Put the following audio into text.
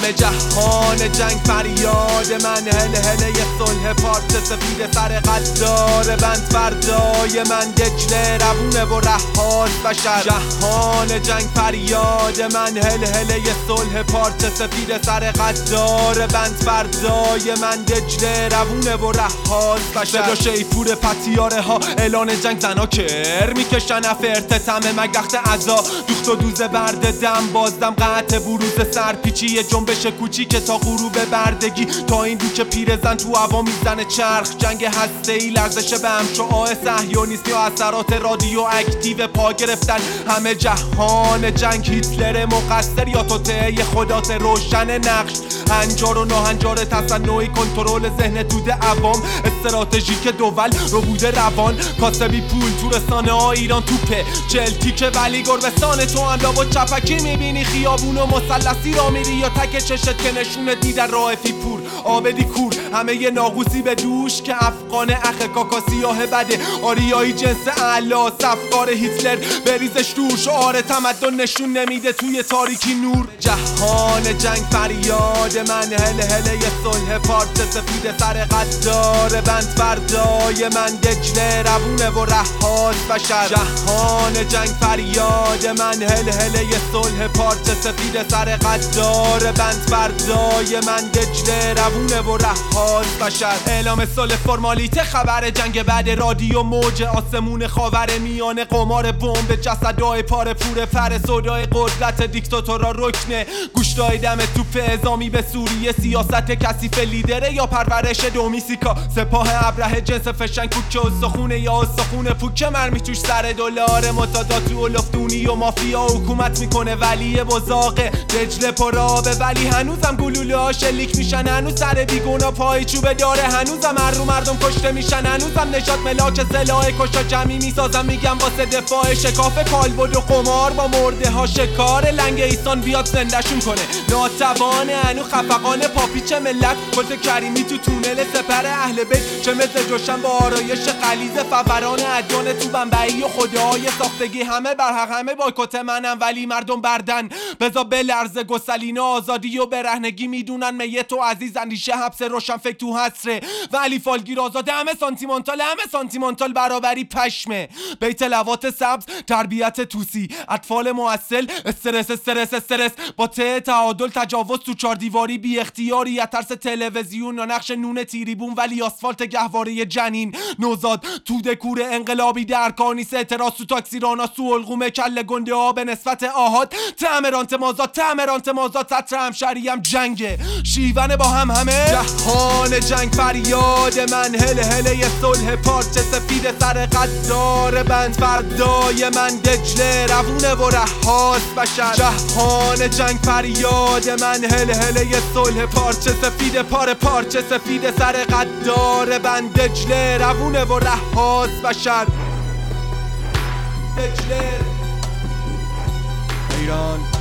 همه جهان جنگ فریاد من. هل هل یه صلح پارت سفید سر قدار بند فردای من دجله روونه و رهاز بشر. جهان جنگ فریاد من. هل هل یه صلح پارت سفید سر قدار بند فردای من دجله روونه و رهاز بشر. شیپور پتیاره ها اعلان جنگ زنا کر می‌کشن. افرت تمه مگخت عزا. دوخت و دوز برد دم. بازدم قطع بروز سرپیچی جنبش کوچیک تا غروب بردگی. تا این دوک پیرزن تو هوا می‌زنه چرخ. جنگ هسته ای لرزش به هم شعاع صهیونیست یا اثرات رادیو اکتیو پا گرفتن. همه جهان جنگ هیتلر مقصر یا توطعه خدات روشن نقش. هنجار و ناهنجار تصنعی کنترل ذهن دود عوام. استراتژیک دول رو بوده روان. کاسبی پول تو رسانه ها ایران توپه. چلتیکه ولی گربستان تو هم و چپکی می‌بینی. خیابون و مسلسی را میری یا تک چشت که نشونه دیدن راه پور آبدی کور. همه یه ناغوسی به دوش که افغان اخ کاکا سیاه بده. آریایی جنس علا سفکار هیتلر. بریزش دور شعار تمدن نشون نمیده توی تاریکی نور. جهان جنگ فریاد من. هل هل یه صلح پارت سفید سر قدار بند فردای من. دجله روونه و رهاز بشر. جهان جنگ فریاد من. هل هل یه صلح پارت سفید سر قدار بند فردای من دجله روونه و رهاز بشر. اعلام صلح فرمالیته خبر جنگ بعد رادیو موج آسمون خاور میان قمار بمب جسدای پاره پور فر صدای قدرت دیکتاتورا رکنه. گوشتای دم توپ ازامی به سوریه سیاست کثیف لیدره یا پرورش دومیسیکا. سپاه ابره جنس فشن کوکه استخونه یا استخونه پوکه مرمی توش سر دلار متادات و لفتونی و مافیا حکومت می‌کنه. ولی بزاقه دجله پرابه ولی هنوزم گلوله ها شلیک میشن. هنوز سر بیگونا پای چوبه داره. هنوزم هر رو مردم کشته میشن. هنوزم نشاد ملاک سلاح کشا جمعی می‌سازم. میگم واسه دفاع شکاف کالبد و قمار با مرده ها شکار. لنگ ایسان بیاد زندهشون کنه. ناتوانه هنو خفقان پاپیچ ملت. کلت کریمی تو تونل سپر اهل بیت. چه مثل جوشن با آرایش قلیز فوران ادیان تو بنبعی و خداهای ساختگی. همه بر همه بایکوت منم ولی مردم بردن. بزا بلرزه گسلینه آزادی و برهنگی می‌دونن میت و عزیز اندیشه حبس روشن فکر تو حسره؟ ولی فالگیر آزاده همه سانتیمانتال همه سانتیمانتال برابری پشمه. بیت لوات سبز تربیت توسی اطفال معسل استرس استرس استرس. با ته تعادل تجاوز تو چار دیواری بی اختیاری ترس تلویزیون یا نقش نون تیریبون ولی آسفالت گهواره جنین. نوزاد تو دکور انقلابی در کانیس اعتراض تو تاکسی رانا سو الگومه کل گنده ها به نسبت آهاد. تعمرانت مازاد تعمرانت مازاد سطر همشریم جنگه. شیون با هم همه. جهان جنگ فریاد من. هل هل یه صلح پارچه سفید سر قدار بند. فردای من دجله. روونه و رهاز بشر. جهان جنگ فریاد من. هل هل یه صلح پارچه سفید پار پارچه سفید سر قدار بند. دجله. روونه و رهاز بشر. دجله. ایران.